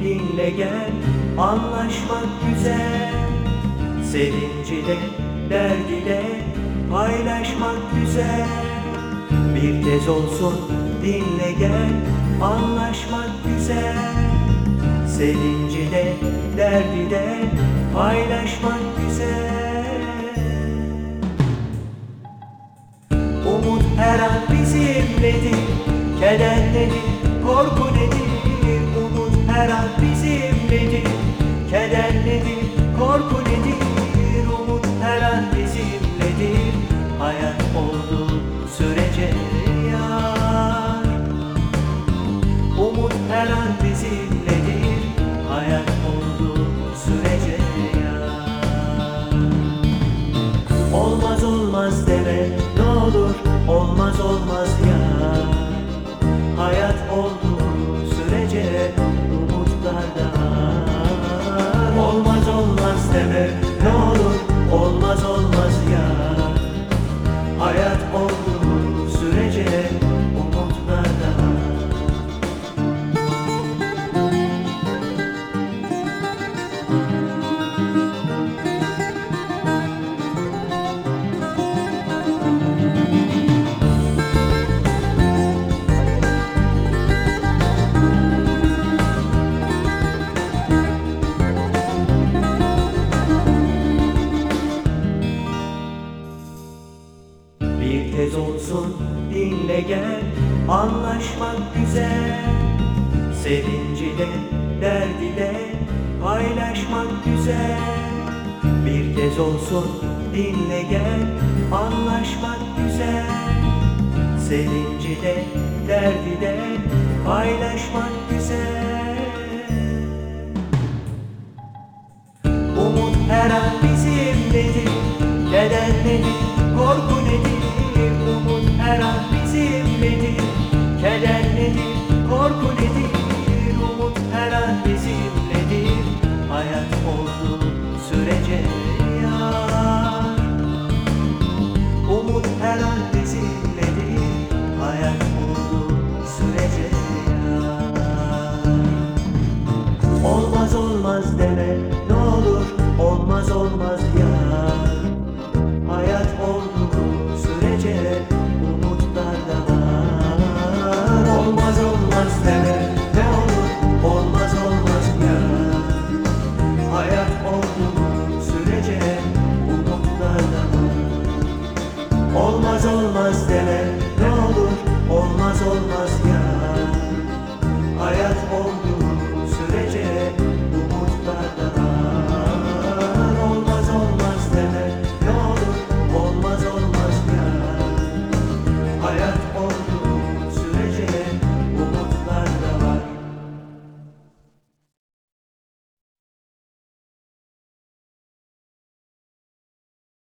dinle gel Anlaşmak güzel. Sevinci de derdi de paylaşmak güzel. Bir kez olsun dinle gel Anlaşmak güzel. Sevinci de derdi de paylaşmak güzel. Umut her an bizimledir Keder nedir, korku nedir Umut her an bizimledir Keder nedir, korku nedir? Umut her an bizimledir Hayat olduğu sürece yar. Umut her an bizimledir Hayat olduğu sürece yar. Olmaz olmaz deme kez olsun dinle gel Anlaşmak güzel. Sevinci de derdi de Paylaşmak güzel. Bir kez olsun dinle gel Anlaşmak güzel. Sevinci de derdi de Paylaşmak güzel. Umut her an bizimledir Keder nedir, korku nedir her an bizimledir. Hayat olduğu sürece yar. Umut her an bizimledir. Hayat olduğu sürece yar. Olmaz olmaz deme ne olur. Olmaz olmaz ya Hayat olduğu sürece olmaz deme